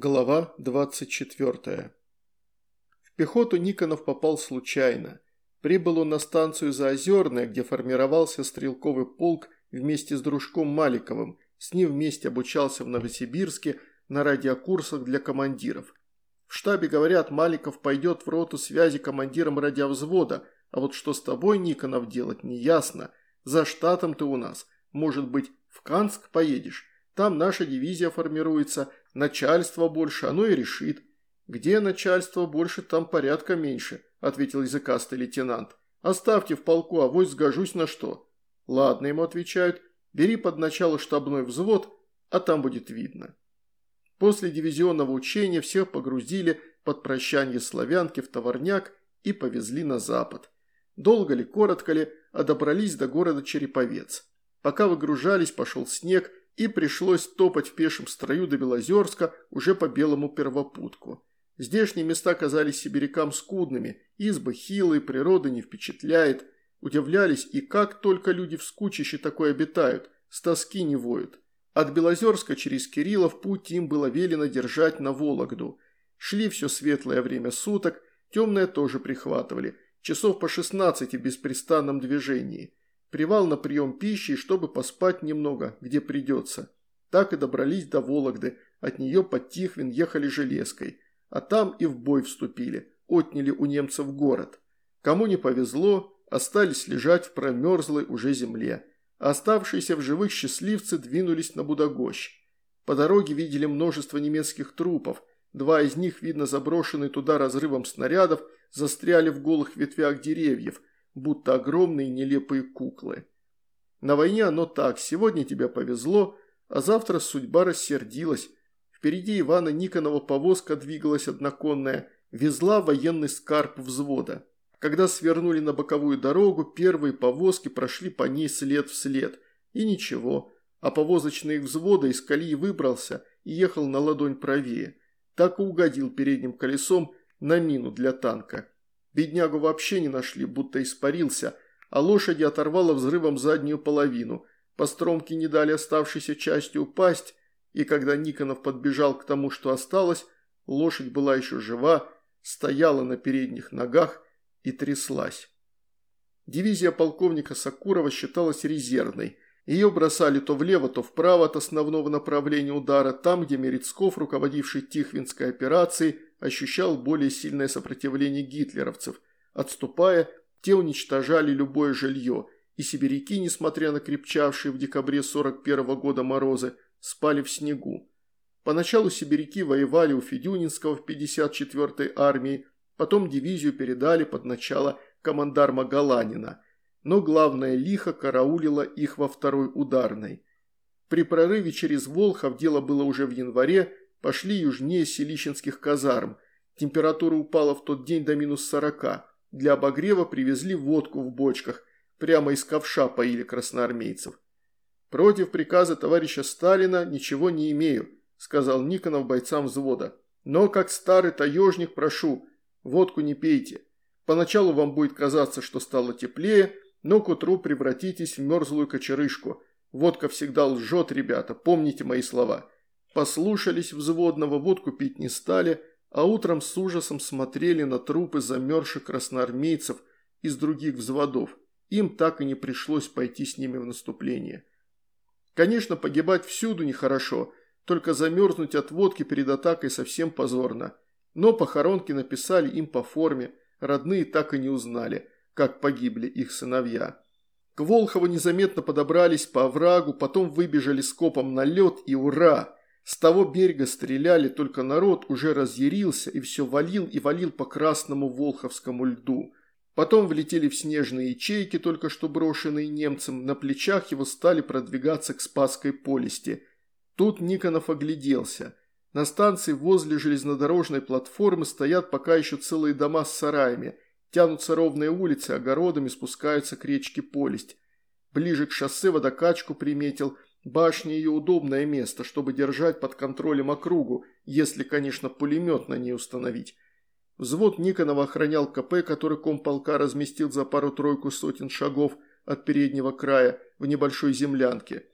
Глава 24. В пехоту Никонов попал случайно. Прибыл он на станцию Заозерная, где формировался стрелковый полк вместе с дружком Маликовым, с ним вместе обучался в Новосибирске на радиокурсах для командиров. В штабе говорят, Маликов пойдет в роту связи командиром радиовзвода, а вот что с тобой, Никонов, делать, неясно. За штатом ты у нас. Может быть, в Канск поедешь? Там наша дивизия формируется, начальство больше, оно и решит. Где начальство больше, там порядка меньше, ответил языкастый лейтенант. Оставьте в полку, а авось сгожусь на что. Ладно, ему отвечают, бери под начало штабной взвод, а там будет видно. После дивизионного учения всех погрузили под прощание славянки в товарняк и повезли на запад. Долго ли, коротко ли, а добрались до города Череповец. Пока выгружались, пошел снег, и пришлось топать в пешем строю до Белозерска уже по белому первопутку. Здешние места казались сибирякам скудными, избы хилые, природа не впечатляет. Удивлялись и как только люди в скучище такое обитают, с тоски не воют. От Белозерска через Кириллов путь им было велено держать на Вологду. Шли все светлое время суток, темное тоже прихватывали, часов по 16 в беспрестанном движении. Привал на прием пищи, чтобы поспать немного, где придется. Так и добрались до Вологды, от нее под Тихвин ехали железкой. А там и в бой вступили, отняли у немцев город. Кому не повезло, остались лежать в промерзлой уже земле. А оставшиеся в живых счастливцы двинулись на Будогощ. По дороге видели множество немецких трупов. Два из них, видно заброшенные туда разрывом снарядов, застряли в голых ветвях деревьев – будто огромные нелепые куклы. На войне оно так, сегодня тебе повезло, а завтра судьба рассердилась. Впереди Ивана Никонова повозка двигалась одноконная, везла военный скарб взвода. Когда свернули на боковую дорогу, первые повозки прошли по ней след в след. И ничего, а повозочный взвода из колеи выбрался и ехал на ладонь правее. Так и угодил передним колесом на мину для танка. Беднягу вообще не нашли, будто испарился, а лошади оторвало взрывом заднюю половину. По стромке не дали оставшейся части упасть, и когда Никонов подбежал к тому, что осталось, лошадь была еще жива, стояла на передних ногах и тряслась. Дивизия полковника Сакурова считалась резервной. Ее бросали то влево, то вправо от основного направления удара, там, где Мерецков, руководивший Тихвинской операцией, ощущал более сильное сопротивление гитлеровцев. Отступая, те уничтожали любое жилье, и сибиряки, несмотря на крепчавшие в декабре 41 -го года морозы, спали в снегу. Поначалу сибиряки воевали у Федюнинского в 54-й армии, потом дивизию передали под начало командарма Галанина, но главное лихо караулило их во второй ударной. При прорыве через Волхов дело было уже в январе, Пошли южнее Селищенских казарм. Температура упала в тот день до минус сорока. Для обогрева привезли водку в бочках. Прямо из ковша поили красноармейцев. «Против приказа товарища Сталина ничего не имею», сказал Никонов бойцам взвода. «Но как старый таежник прошу, водку не пейте. Поначалу вам будет казаться, что стало теплее, но к утру превратитесь в мерзлую кочерышку. Водка всегда лжет, ребята, помните мои слова. Послушались взводного, водку пить не стали, а утром с ужасом смотрели на трупы замерзших красноармейцев из других взводов. Им так и не пришлось пойти с ними в наступление. Конечно, погибать всюду нехорошо, только замерзнуть от водки перед атакой совсем позорно. Но похоронки написали им по форме, родные так и не узнали, как погибли их сыновья. К Волхову незаметно подобрались по оврагу, потом выбежали скопом на лед и ура! С того берега стреляли, только народ уже разъярился и все валил и валил по красному волховскому льду. Потом влетели в снежные ячейки, только что брошенные немцем, на плечах его стали продвигаться к Спасской полисти. Тут Никонов огляделся. На станции возле железнодорожной платформы стоят пока еще целые дома с сараями, тянутся ровные улицы, огородами спускаются к речке Полесть. Ближе к шоссе водокачку приметил – Башня ее удобное место, чтобы держать под контролем округу, если, конечно, пулемет на ней установить. Взвод Никонова охранял КП, который комполка разместил за пару-тройку сотен шагов от переднего края в небольшой землянке.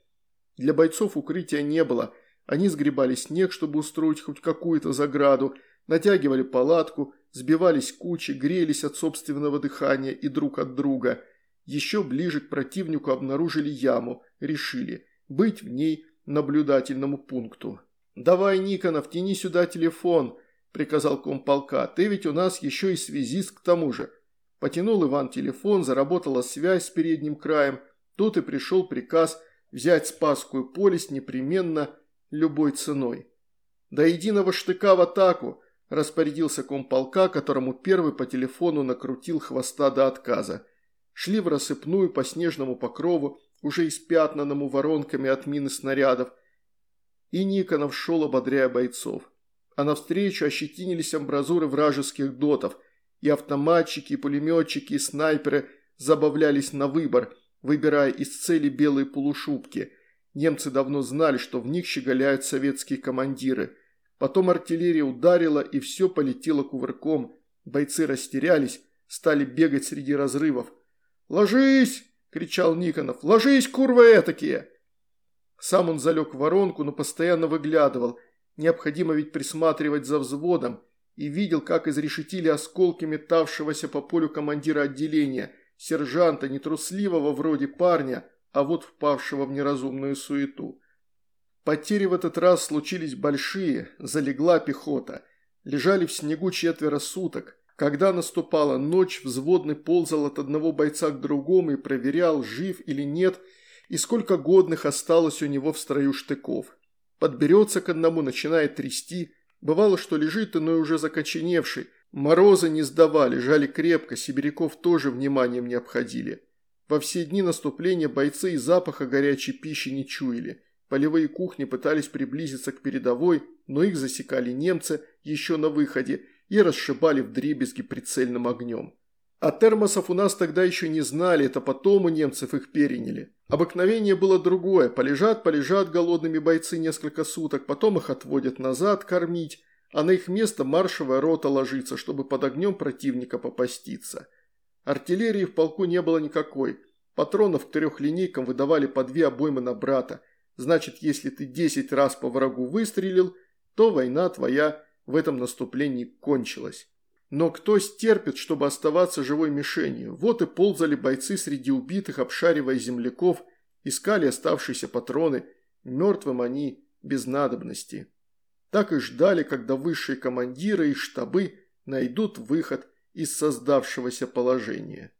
Для бойцов укрытия не было, Они сгребали снег, чтобы устроить хоть какую-то заграду, натягивали палатку, сбивались кучи, грелись от собственного дыхания и друг от друга. Еще ближе к противнику обнаружили яму, решили быть в ней наблюдательному пункту. «Давай, Никонов, тяни сюда телефон», – приказал комполка. «Ты ведь у нас еще и связист к тому же». Потянул Иван телефон, заработала связь с передним краем. Тут и пришел приказ взять Спасскую полость непременно любой ценой. «До единого штыка в атаку!» – распорядился комполка, которому первый по телефону накрутил хвоста до отказа. Шли в рассыпную по снежному покрову, уже испятнанному воронками от мины снарядов, и Никонов шел, ободряя бойцов. А навстречу ощетинились амбразуры вражеских дотов, и автоматчики, и пулеметчики, и снайперы забавлялись на выбор, выбирая из цели белые полушубки. Немцы давно знали, что в них щеголяют советские командиры. Потом артиллерия ударила, и все полетело кувырком. Бойцы растерялись, стали бегать среди разрывов. «Ложись!» – кричал Никонов. «Ложись, курва этакие!» Сам он залег в воронку, но постоянно выглядывал. Необходимо ведь присматривать за взводом – и видел, как изрешетили осколки метавшегося по полю командира отделения, сержанта, нетрусливого вроде парня, а вот впавшего в неразумную суету. Потери в этот раз случились большие, залегла пехота. Лежали в снегу четверо суток. Когда наступала ночь, взводный ползал от одного бойца к другому и проверял, жив или нет, и сколько годных осталось у него в строю штыков. Подберется к одному, начинает трясти – Бывало, что лежит иной уже закоченевший. Морозы не сдавали, жали крепко, сибиряков тоже вниманием не обходили. Во все дни наступления бойцы и запаха горячей пищи не чуяли. Полевые кухни пытались приблизиться к передовой, но их засекали немцы еще на выходе и расшибали в дребезги прицельным огнем. А термосов у нас тогда еще не знали, это потом у немцев их переняли. Обыкновение было другое, полежат, полежат голодными бойцы несколько суток, потом их отводят назад кормить, а на их место маршевая рота ложится, чтобы под огнем противника попаститься. Артиллерии в полку не было никакой, патронов к трехлинейкам выдавали по две обоймы на брата, значит, если ты десять раз по врагу выстрелил, то война твоя в этом наступлении кончилась. Но кто стерпит, чтобы оставаться живой мишенью? Вот и ползали бойцы среди убитых, обшаривая земляков, искали оставшиеся патроны. Мертвым они без надобности. Так и ждали, когда высшие командиры и штабы найдут выход из создавшегося положения.